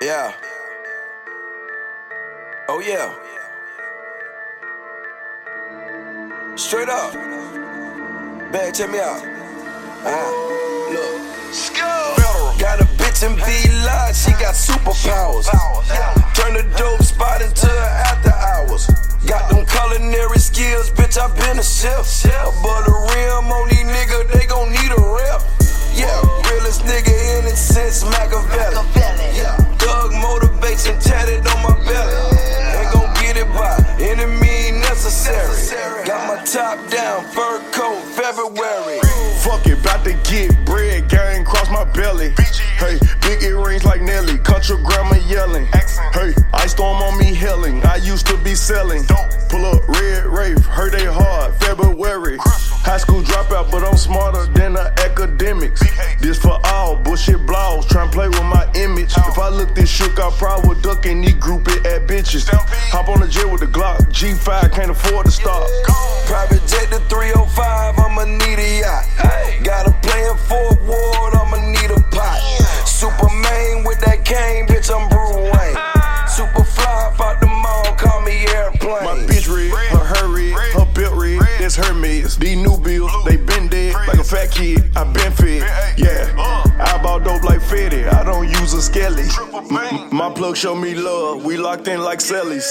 Yeah. Oh yeah. Straight up. Bag, check me out. Ah, look. Got a bitch in V Lot, she got superpowers. Turn the dope spot into after hours. Got them culinary skills, bitch, I been a chef. Above the rim on top down, fur coat, February. Fuck it, bout to get bread, gang cross my belly. Hey, big earrings like Nelly, country grandma yelling. Hey, ice storm on me helling. I used to be selling. Pull up red rave, heard they hard, February. High school dropout, but I'm smarter than the academics. This for all bullshit blogs, tryna play with my image. If I look this shook, I probably would duck and knee group it at bitches. Hop on the jet with the Glock, G5 can't afford to stop. Private jet to 305, I'ma need a yacht. Got a plan for Ward, I'ma need a pot. Superman with that cane, bitch, I'm Bruce Wayne. Super fly, out the mall, call me airplane. My bitch red, her hair red, her belt red, that's her Hermes. These new bills, they been dead like a fat kid. I been fed, yeah. I bought dope like Fetty, I don't use a skelly. M- My plug show me love, we locked in like cellies.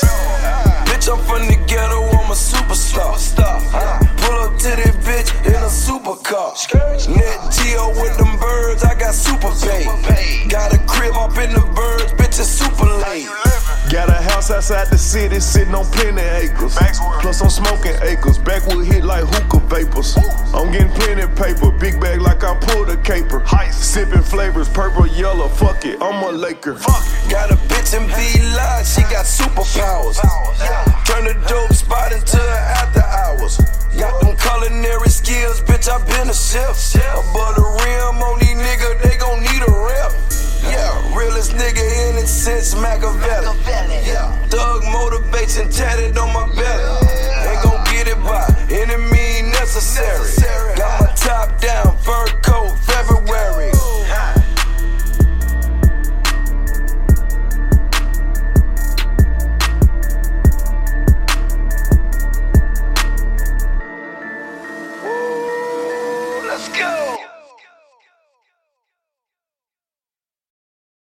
Bitch, I'm from the ghetto, I'm a superstar. Pull up to this bitch in a supercar. Nat Geo with them birds, I got super pay. Got a crib up in the birds, bitch, it's super late. Got a house outside the city, sitting on plenty acres. Plus I'm smoking acres, backwood hit like hookah vapors. I'm getting plenty paper, big bag like I pulled a caper. Sipping flavors, purple, yellow, fuck it, I'm a Laker. Got a bitch in V Lot, she got superpowers. Turn the dope spot into after hours. Got them culinary skills, bitch, I been a chef. Above the rim on these niggas, they gon' need a rep. Yeah, realest nigga in it since Machiavelli. Yeah, thug motivation Let's go!